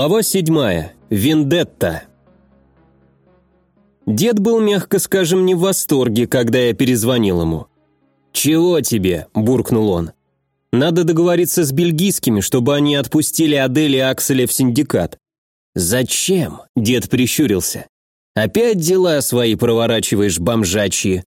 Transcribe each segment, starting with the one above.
Глава седьмая. Вендетта. Дед был, мягко скажем, не в восторге, когда я перезвонил ему. «Чего тебе?» – буркнул он. «Надо договориться с бельгийскими, чтобы они отпустили Адель и Акселя в синдикат». «Зачем?» – дед прищурился. «Опять дела свои проворачиваешь, бомжачьи?»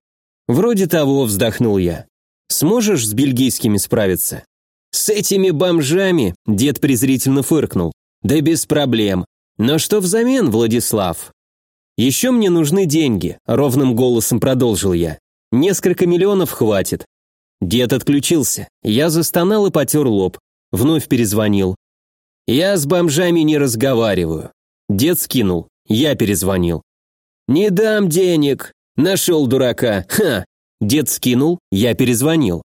«Вроде того», – вздохнул я. «Сможешь с бельгийскими справиться?» «С этими бомжами?» – дед презрительно фыркнул. Да без проблем. Но что взамен, Владислав? Еще мне нужны деньги, ровным голосом продолжил я. Несколько миллионов хватит. Дед отключился. Я застонал и потер лоб. Вновь перезвонил. Я с бомжами не разговариваю. Дед скинул. Я перезвонил. Не дам денег. Нашел дурака. Ха. Дед скинул. Я перезвонил.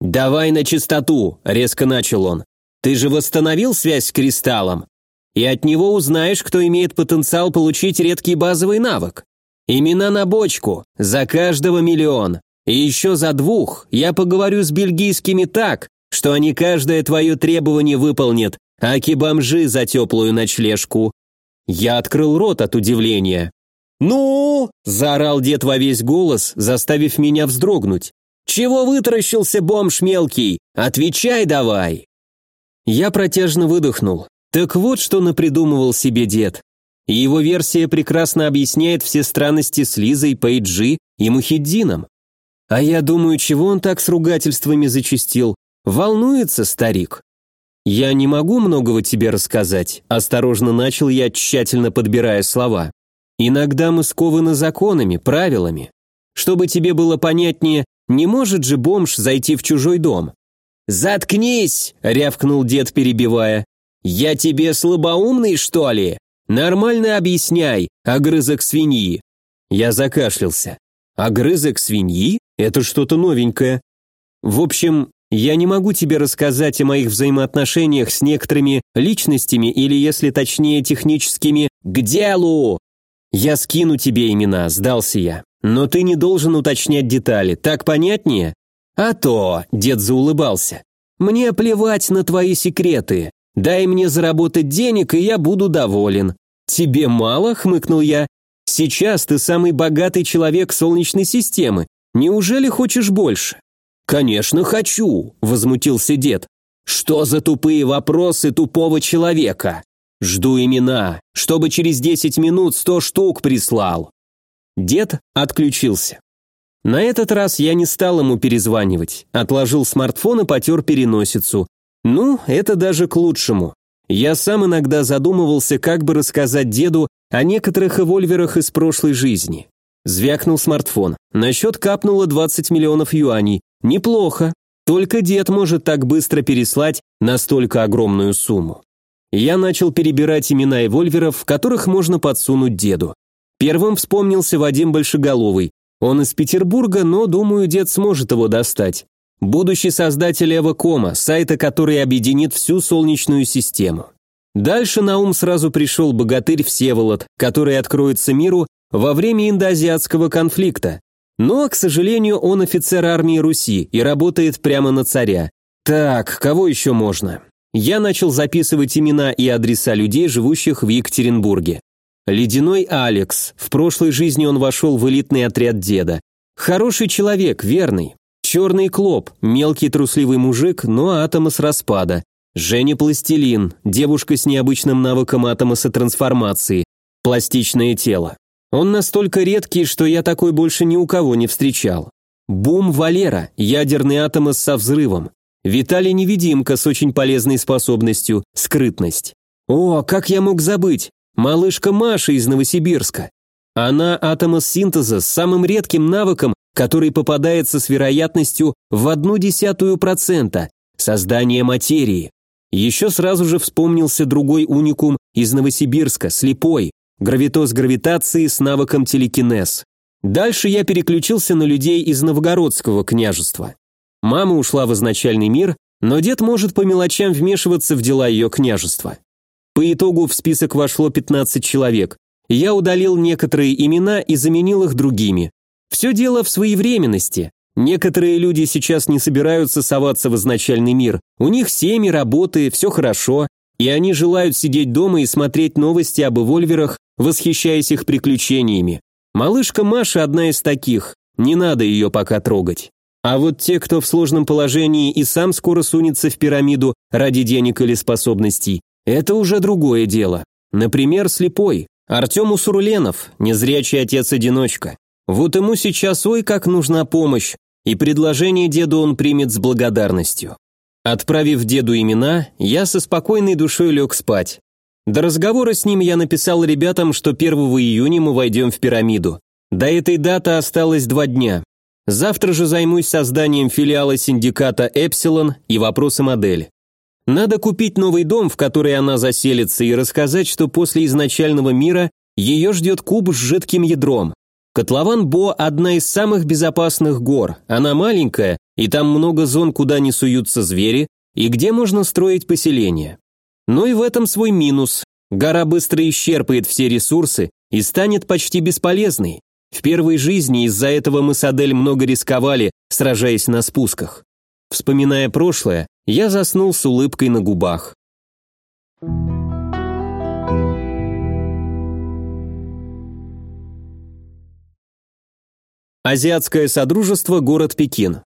Давай на чистоту, резко начал он. Ты же восстановил связь с кристаллом? И от него узнаешь, кто имеет потенциал получить редкий базовый навык. Имена на бочку, за каждого миллион. И еще за двух я поговорю с бельгийскими так, что они каждое твое требование выполнят, аки бомжи за теплую ночлежку. Я открыл рот от удивления. «Ну!» – заорал дед во весь голос, заставив меня вздрогнуть. «Чего вытаращился бомж мелкий? Отвечай давай!» Я протяжно выдохнул. Так вот, что напридумывал себе дед. И его версия прекрасно объясняет все странности с Лизой, Пейджи и Мухиддином. А я думаю, чего он так с ругательствами зачастил? Волнуется старик. Я не могу многого тебе рассказать, осторожно начал я, тщательно подбирая слова. Иногда мы скованы законами, правилами. Чтобы тебе было понятнее, не может же бомж зайти в чужой дом. «Заткнись!» — рявкнул дед, перебивая. «Я тебе слабоумный, что ли? Нормально объясняй, огрызок свиньи». Я закашлялся. «Огрызок свиньи? Это что-то новенькое». В общем, я не могу тебе рассказать о моих взаимоотношениях с некоторыми личностями или, если точнее, техническими «к делу». Я скину тебе имена, сдался я. Но ты не должен уточнять детали, так понятнее? А то, дед заулыбался. Мне плевать на твои секреты. Дай мне заработать денег, и я буду доволен. Тебе мало, хмыкнул я. Сейчас ты самый богатый человек Солнечной системы. Неужели хочешь больше? Конечно, хочу, возмутился дед. Что за тупые вопросы тупого человека? Жду имена, чтобы через 10 минут 100 штук прислал. Дед отключился. На этот раз я не стал ему перезванивать, отложил смартфон и потер переносицу. Ну, это даже к лучшему. Я сам иногда задумывался, как бы рассказать деду о некоторых эвольверах из прошлой жизни. Звякнул смартфон. На счет капнуло 20 миллионов юаней. Неплохо. Только дед может так быстро переслать настолько огромную сумму. Я начал перебирать имена эвольверов, которых можно подсунуть деду. Первым вспомнился Вадим Большеголовый. Он из Петербурга, но, думаю, дед сможет его достать. Будущий создатель Эвакома, сайта, который объединит всю Солнечную систему. Дальше на ум сразу пришел богатырь Всеволод, который откроется миру во время индоазиатского конфликта. Но, к сожалению, он офицер армии Руси и работает прямо на царя. Так, кого еще можно? Я начал записывать имена и адреса людей, живущих в Екатеринбурге. Ледяной Алекс. В прошлой жизни он вошел в элитный отряд деда. Хороший человек, верный. Черный Клоп, мелкий трусливый мужик, но атома с распада. Женя Пластилин, девушка с необычным навыком атомоса трансформации. Пластичное тело. Он настолько редкий, что я такой больше ни у кого не встречал. Бум Валера, ядерный атомос со взрывом. Виталий Невидимка с очень полезной способностью – скрытность. О, как я мог забыть? Малышка Маша из Новосибирска. Она атомос синтеза с самым редким навыком который попадается с вероятностью в одну десятую процента – создание материи. Еще сразу же вспомнился другой уникум из Новосибирска, слепой, гравитоз гравитации с навыком телекинез. Дальше я переключился на людей из Новгородского княжества. Мама ушла в изначальный мир, но дед может по мелочам вмешиваться в дела ее княжества. По итогу в список вошло 15 человек. Я удалил некоторые имена и заменил их другими. Все дело в своевременности. Некоторые люди сейчас не собираются соваться в изначальный мир. У них семьи, работы, все хорошо. и они желают сидеть дома и смотреть новости об эвольверах, восхищаясь их приключениями. Малышка Маша одна из таких, не надо ее пока трогать. А вот те, кто в сложном положении и сам скоро сунется в пирамиду ради денег или способностей, это уже другое дело. Например, слепой, Артем Усурленов, незрячий отец-одиночка. Вот ему сейчас ой как нужна помощь, и предложение деду он примет с благодарностью. Отправив деду имена, я со спокойной душой лег спать. До разговора с ним я написал ребятам, что 1 июня мы войдем в пирамиду. До этой даты осталось два дня. Завтра же займусь созданием филиала синдиката «Эпсилон» и вопросы модель. Надо купить новый дом, в который она заселится, и рассказать, что после изначального мира ее ждет куб с жидким ядром. Котлован Бо – одна из самых безопасных гор. Она маленькая, и там много зон, куда не суются звери, и где можно строить поселение. Но и в этом свой минус. Гора быстро исчерпает все ресурсы и станет почти бесполезной. В первой жизни из-за этого мы с Адель много рисковали, сражаясь на спусках. Вспоминая прошлое, я заснул с улыбкой на губах. Азиатское содружество, город Пекин.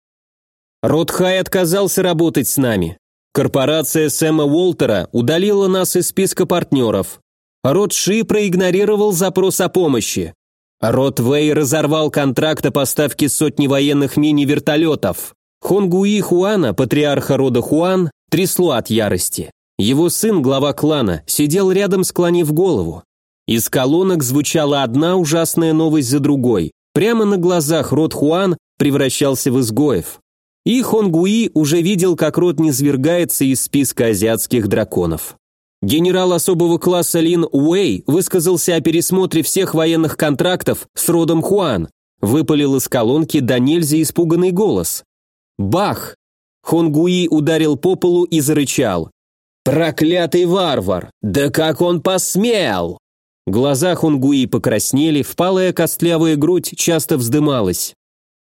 Ротхай отказался работать с нами. Корпорация Сэма Уолтера удалила нас из списка партнеров. Рот Ши проигнорировал запрос о помощи. Рот Вэй разорвал контракт о поставке сотни военных мини-вертолетов. Хонгуи Хуана, патриарха рода Хуан, трясло от ярости. Его сын, глава клана, сидел рядом, склонив голову. Из колонок звучала одна ужасная новость за другой. Прямо на глазах род Хуан превращался в изгоев. И Хонгуи уже видел, как род низвергается из списка азиатских драконов. Генерал особого класса Лин Уэй высказался о пересмотре всех военных контрактов с родом Хуан, выпалил из колонки до нельзя испуганный голос. Бах! Хонгуи ударил по полу и зарычал. «Проклятый варвар! Да как он посмел!» Глаза Хонгуи покраснели, впалая костлявая грудь часто вздымалась.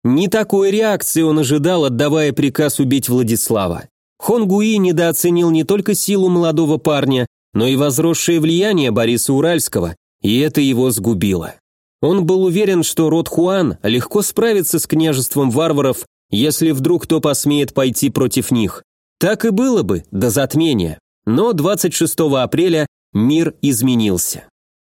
Не такой реакции он ожидал, отдавая приказ убить Владислава. Хонгуи недооценил не только силу молодого парня, но и возросшее влияние Бориса Уральского, и это его сгубило. Он был уверен, что род Хуан легко справится с княжеством варваров, если вдруг кто посмеет пойти против них. Так и было бы, до затмения. Но 26 апреля мир изменился.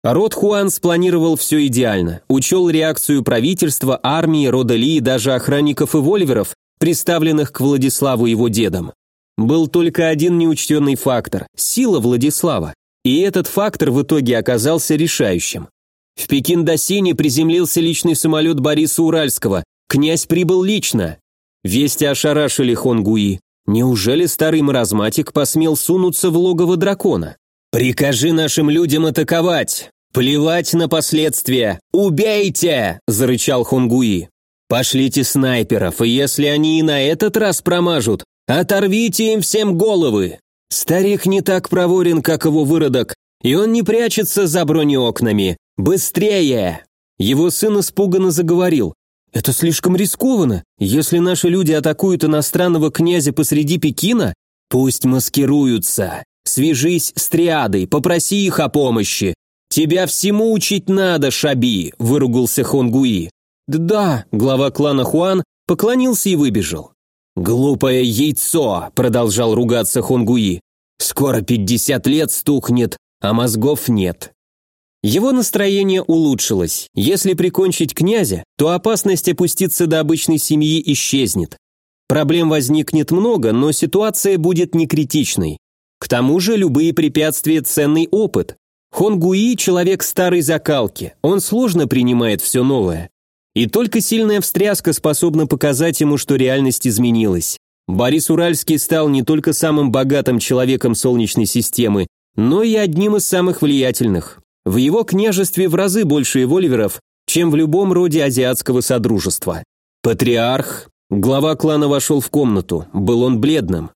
Род Хуан спланировал все идеально, учел реакцию правительства, армии, рода Ли и даже охранников и вольверов, представленных к Владиславу его дедом. Был только один неучтенный фактор – сила Владислава. И этот фактор в итоге оказался решающим. В Пекин-Досине приземлился личный самолет Бориса Уральского. Князь прибыл лично. Вести ошарашили Хонгуи. Неужели старый маразматик посмел сунуться в логово дракона? «Прикажи нашим людям атаковать! Плевать на последствия! Убейте!» – зарычал Хунгуи. «Пошлите снайперов, и если они и на этот раз промажут, оторвите им всем головы!» Старик не так проворен, как его выродок, и он не прячется за бронеокнами. Быстрее! Его сын испуганно заговорил. «Это слишком рискованно. Если наши люди атакуют иностранного князя посреди Пекина, пусть маскируются. Свяжись с триадой, попроси их о помощи. Тебя всему учить надо, Шаби, выругался Хонгуи. Да, глава клана Хуан поклонился и выбежал. Глупое яйцо, продолжал ругаться Хонгуи. Скоро пятьдесят лет стукнет, а мозгов нет. Его настроение улучшилось. Если прикончить князя, то опасность опуститься до обычной семьи исчезнет. Проблем возникнет много, но ситуация будет не критичной. К тому же любые препятствия – ценный опыт. Хонгуи – человек старой закалки, он сложно принимает все новое. И только сильная встряска способна показать ему, что реальность изменилась. Борис Уральский стал не только самым богатым человеком Солнечной системы, но и одним из самых влиятельных. В его княжестве в разы больше эвольверов, чем в любом роде азиатского содружества. Патриарх, глава клана вошел в комнату, был он бледным.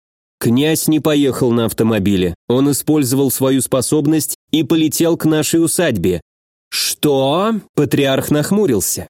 Князь не поехал на автомобиле. Он использовал свою способность и полетел к нашей усадьбе. Что? Патриарх нахмурился.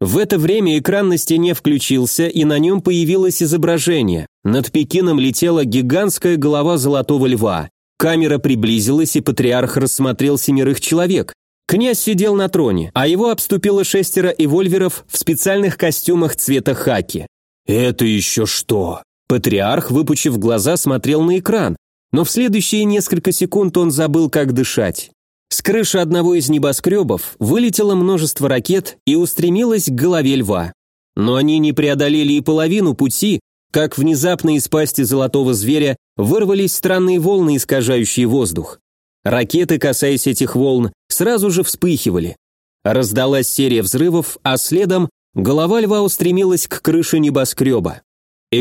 В это время экран на стене включился, и на нем появилось изображение. Над Пекином летела гигантская голова золотого льва. Камера приблизилась, и патриарх рассмотрел семерых человек. Князь сидел на троне, а его обступило шестеро эвольверов в специальных костюмах цвета хаки. «Это еще что?» Патриарх, выпучив глаза, смотрел на экран, но в следующие несколько секунд он забыл, как дышать. С крыши одного из небоскребов вылетело множество ракет и устремилось к голове льва. Но они не преодолели и половину пути, как внезапно из пасти золотого зверя вырвались странные волны, искажающие воздух. Ракеты, касаясь этих волн, сразу же вспыхивали. Раздалась серия взрывов, а следом голова льва устремилась к крыше небоскреба.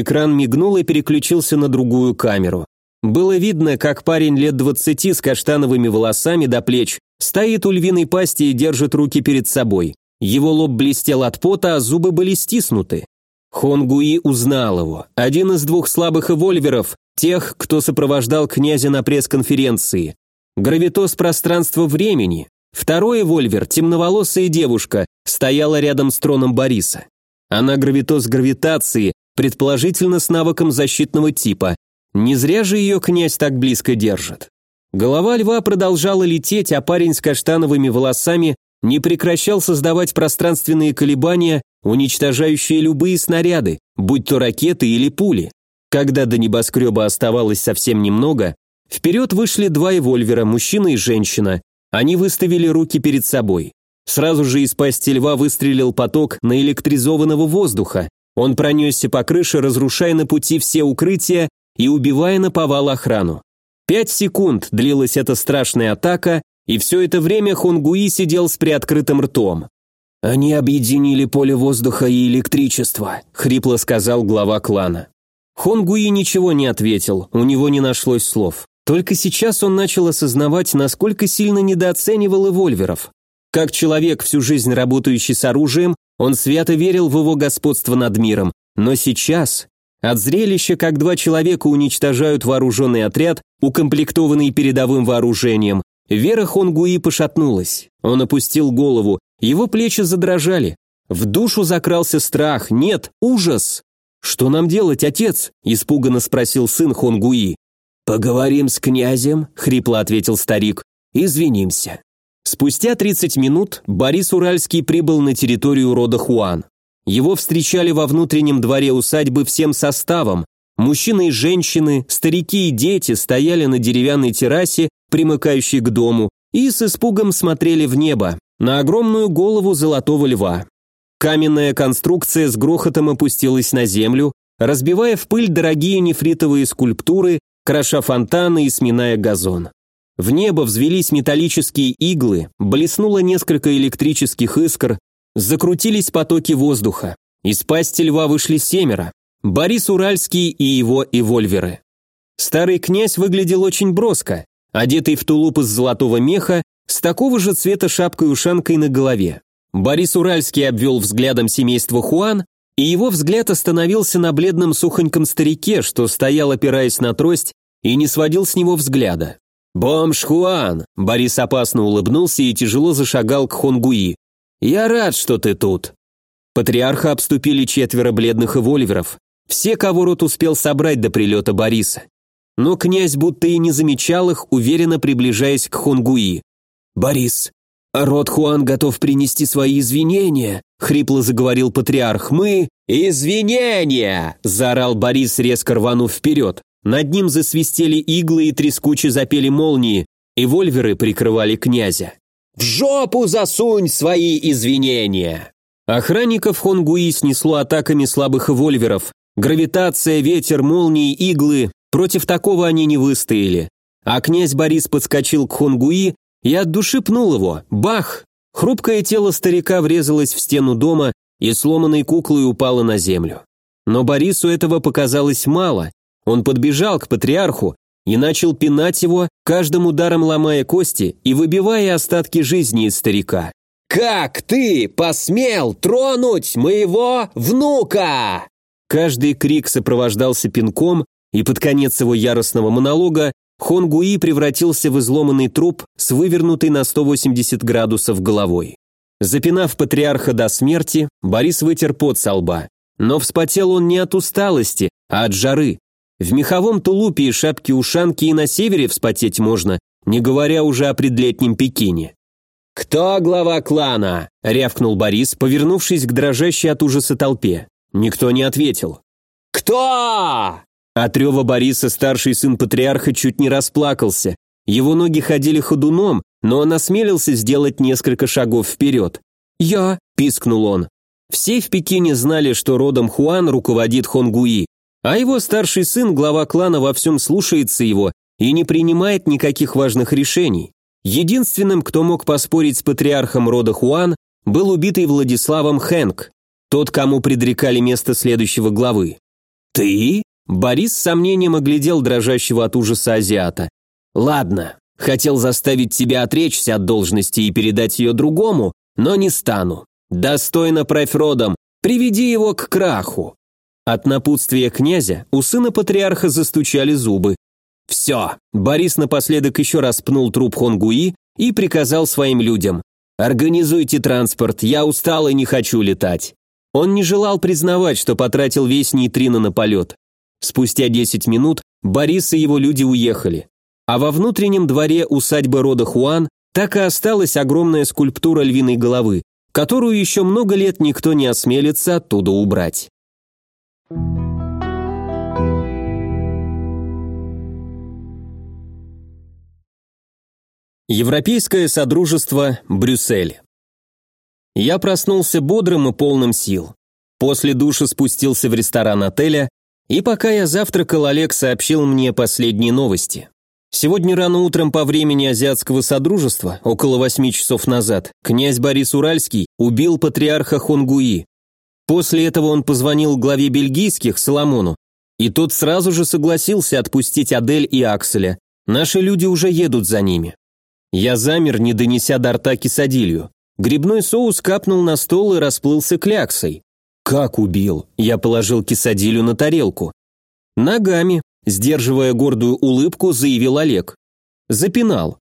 Экран мигнул и переключился на другую камеру. Было видно, как парень лет двадцати с каштановыми волосами до плеч стоит у львиной пасти и держит руки перед собой. Его лоб блестел от пота, а зубы были стиснуты. Хонгуи узнал его. Один из двух слабых эвольверов, тех, кто сопровождал князя на пресс-конференции. Гравитос пространства-времени. Второй эвольвер, темноволосая девушка, стояла рядом с троном Бориса. Она гравитос гравитации, предположительно с навыком защитного типа. Не зря же ее князь так близко держит. Голова льва продолжала лететь, а парень с каштановыми волосами не прекращал создавать пространственные колебания, уничтожающие любые снаряды, будь то ракеты или пули. Когда до небоскреба оставалось совсем немного, вперед вышли два эвольвера, мужчина и женщина. Они выставили руки перед собой. Сразу же из пасти льва выстрелил поток наэлектризованного воздуха. Он пронесся по крыше, разрушая на пути все укрытия и убивая на повал охрану. Пять секунд длилась эта страшная атака, и все это время Хонгуи сидел с приоткрытым ртом. «Они объединили поле воздуха и электричество», — хрипло сказал глава клана. Хонгуи ничего не ответил, у него не нашлось слов. Только сейчас он начал осознавать, насколько сильно недооценивал эвольверов. Как человек, всю жизнь работающий с оружием, он свято верил в его господство над миром. Но сейчас, от зрелища, как два человека уничтожают вооруженный отряд, укомплектованный передовым вооружением, Вера Хонгуи пошатнулась. Он опустил голову, его плечи задрожали. В душу закрался страх, нет, ужас. «Что нам делать, отец?» – испуганно спросил сын Хонгуи. «Поговорим с князем», – хрипло ответил старик. «Извинимся». Спустя 30 минут Борис Уральский прибыл на территорию рода Хуан. Его встречали во внутреннем дворе усадьбы всем составом. Мужчины и женщины, старики и дети стояли на деревянной террасе примыкающий к дому, и с испугом смотрели в небо, на огромную голову золотого льва. Каменная конструкция с грохотом опустилась на землю, разбивая в пыль дорогие нефритовые скульптуры, кроша фонтаны и сминая газон. В небо взвелись металлические иглы, блеснуло несколько электрических искр, закрутились потоки воздуха. Из пасти льва вышли семеро. Борис Уральский и его эвольверы. Старый князь выглядел очень броско, одетый в тулуп из золотого меха, с такого же цвета шапкой-ушанкой на голове. Борис Уральский обвел взглядом семейство Хуан, и его взгляд остановился на бледном сухоньком старике, что стоял, опираясь на трость, и не сводил с него взгляда. «Бомж Хуан!» Борис опасно улыбнулся и тяжело зашагал к Хонгуи. «Я рад, что ты тут!» Патриарха обступили четверо бледных эвольверов. Все, кого рот успел собрать до прилета Бориса. Но князь будто и не замечал их, уверенно приближаясь к Хонгуи. «Борис, род Хуан готов принести свои извинения», — хрипло заговорил патриарх. «Мы...» «Извинения!» — заорал Борис, резко рванув вперед. Над ним засвистели иглы и трескуче запели молнии, и вольверы прикрывали князя. «В жопу засунь свои извинения!» Охранников Хонгуи снесло атаками слабых вольверов. Гравитация, ветер, молнии, иглы Против такого они не выстояли. А князь Борис подскочил к Хонгуи и от души пнул его. Бах! Хрупкое тело старика врезалось в стену дома и сломанной куклой упало на землю. Но Борису этого показалось мало. Он подбежал к патриарху и начал пинать его, каждым ударом ломая кости и выбивая остатки жизни из старика. «Как ты посмел тронуть моего внука?» Каждый крик сопровождался пинком, и под конец его яростного монолога Хонгуи превратился в изломанный труп с вывернутой на 180 градусов головой. Запинав патриарха до смерти, Борис вытер пот со лба. Но вспотел он не от усталости, а от жары. В меховом тулупе и шапке-ушанке и на севере вспотеть можно, не говоря уже о предлетнем Пекине. «Кто глава клана?» – рявкнул Борис, повернувшись к дрожащей от ужаса толпе. Никто не ответил. «Кто?» От рева Бориса старший сын патриарха чуть не расплакался. Его ноги ходили ходуном, но он осмелился сделать несколько шагов вперед. «Я», – пискнул он. Все в Пекине знали, что родом Хуан руководит Хонгуи, а его старший сын, глава клана, во всем слушается его и не принимает никаких важных решений. Единственным, кто мог поспорить с патриархом рода Хуан, был убитый Владиславом Хэнк, тот, кому предрекали место следующего главы. «Ты?» Борис с сомнением оглядел дрожащего от ужаса азиата. «Ладно, хотел заставить тебя отречься от должности и передать ее другому, но не стану. Достойно правь родом, приведи его к краху». От напутствия князя у сына патриарха застучали зубы. «Все!» Борис напоследок еще раз пнул труп Хонгуи и приказал своим людям. «Организуйте транспорт, я устал и не хочу летать». Он не желал признавать, что потратил весь нейтрино на полет. Спустя 10 минут Борис и его люди уехали. А во внутреннем дворе усадьбы рода Хуан так и осталась огромная скульптура львиной головы, которую еще много лет никто не осмелится оттуда убрать. Европейское Содружество, Брюссель. Я проснулся бодрым и полным сил. После душа спустился в ресторан отеля, и пока я завтракал, Олег сообщил мне последние новости. Сегодня рано утром по времени Азиатского Содружества, около восьми часов назад, князь Борис Уральский убил патриарха Хонгуи. После этого он позвонил главе бельгийских, Соломону, и тот сразу же согласился отпустить Адель и Акселя. Наши люди уже едут за ними. Я замер, не донеся до рта кисадилью. Грибной соус капнул на стол и расплылся кляксой. «Как убил?» Я положил кисадилю на тарелку. «Ногами», сдерживая гордую улыбку, заявил Олег. «Запинал».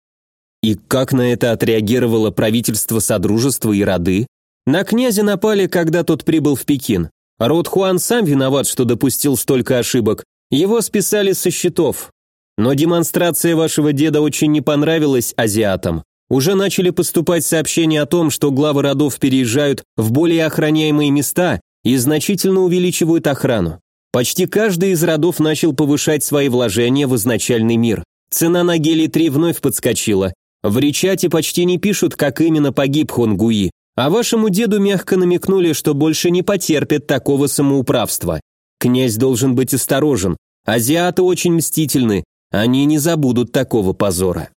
И как на это отреагировало правительство Содружества и Роды? На князя напали, когда тот прибыл в Пекин. Род Хуан сам виноват, что допустил столько ошибок. Его списали со счетов. Но демонстрация вашего деда очень не понравилась азиатам. Уже начали поступать сообщения о том, что главы родов переезжают в более охраняемые места и значительно увеличивают охрану. Почти каждый из родов начал повышать свои вложения в изначальный мир. Цена на гелий-3 вновь подскочила. В Ричате почти не пишут, как именно погиб Хонгуи, а вашему деду мягко намекнули, что больше не потерпят такого самоуправства. Князь должен быть осторожен. Азиаты очень мстительны, они не забудут такого позора.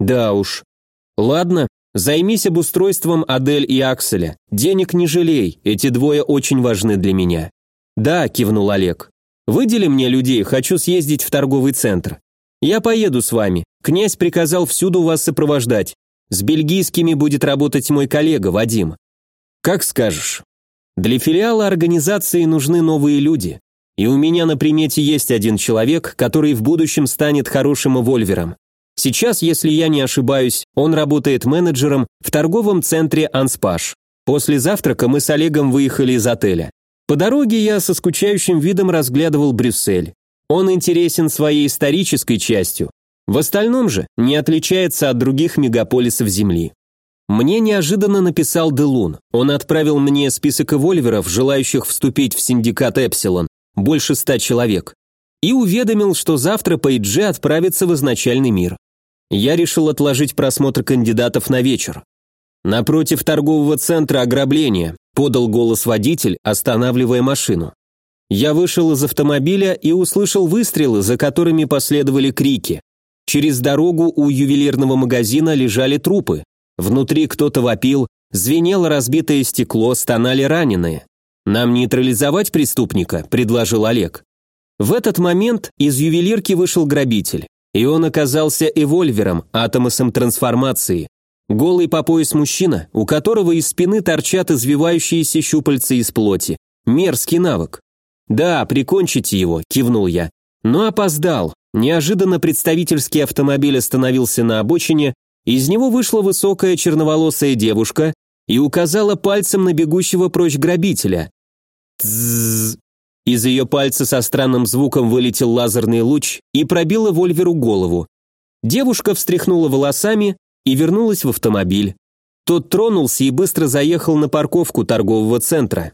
Да уж. Ладно, займись обустройством Адель и Акселя. Денег не жалей, эти двое очень важны для меня. Да, кивнул Олег. Выдели мне людей, хочу съездить в торговый центр. Я поеду с вами. Князь приказал всюду вас сопровождать. С бельгийскими будет работать мой коллега Вадим. Как скажешь. Для филиала организации нужны новые люди. И у меня на примете есть один человек, который в будущем станет хорошим эвольвером. Сейчас, если я не ошибаюсь, он работает менеджером в торговом центре «Анспаш». После завтрака мы с Олегом выехали из отеля. По дороге я со скучающим видом разглядывал Брюссель. Он интересен своей исторической частью. В остальном же не отличается от других мегаполисов Земли. Мне неожиданно написал Делун. Он отправил мне список эвольверов, желающих вступить в синдикат Эпсилон больше ста человек, и уведомил, что завтра Пейджи отправится в изначальный мир. Я решил отложить просмотр кандидатов на вечер. Напротив торгового центра ограбления, подал голос водитель, останавливая машину. Я вышел из автомобиля и услышал выстрелы, за которыми последовали крики. Через дорогу у ювелирного магазина лежали трупы. Внутри кто-то вопил, звенело разбитое стекло, стонали раненые. «Нам нейтрализовать преступника», – предложил Олег. В этот момент из ювелирки вышел грабитель, и он оказался эвольвером, атомосом трансформации. Голый по пояс мужчина, у которого из спины торчат извивающиеся щупальца из плоти. Мерзкий навык. «Да, прикончите его», – кивнул я. Но опоздал. Неожиданно представительский автомобиль остановился на обочине, из него вышла высокая черноволосая девушка и указала пальцем на бегущего прочь грабителя. Тззз. Из ее пальца со странным звуком вылетел лазерный луч и пробил Вольверу голову. Девушка встряхнула волосами и вернулась в автомобиль. Тот тронулся и быстро заехал на парковку торгового центра.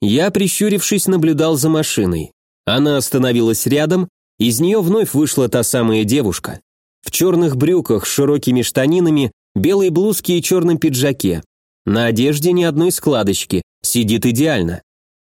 Я, прищурившись, наблюдал за машиной. Она остановилась рядом, из нее вновь вышла та самая девушка. В черных брюках с широкими штанинами, белой блузке и черном пиджаке. На одежде ни одной складочки, сидит идеально.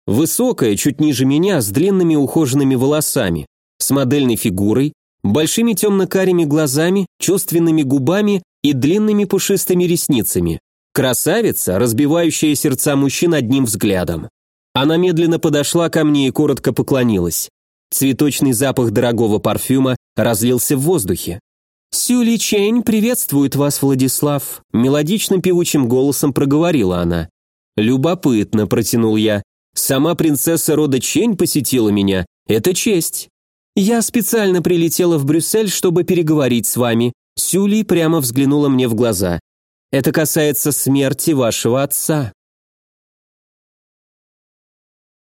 Высокая, чуть ниже меня, с длинными ухоженными волосами, с модельной фигурой, большими темно-карими глазами, чувственными губами и длинными пушистыми ресницами. Красавица, разбивающая сердца мужчин одним взглядом. Она медленно подошла ко мне и коротко поклонилась. Цветочный запах дорогого парфюма разлился в воздухе. «Сюли Чейн приветствует вас, Владислав», – мелодичным певучим голосом проговорила она. «Любопытно», – протянул я. «Сама принцесса рода Чейн посетила меня. Это честь». «Я специально прилетела в Брюссель, чтобы переговорить с вами», Сюли прямо взглянула мне в глаза. «Это касается смерти вашего отца».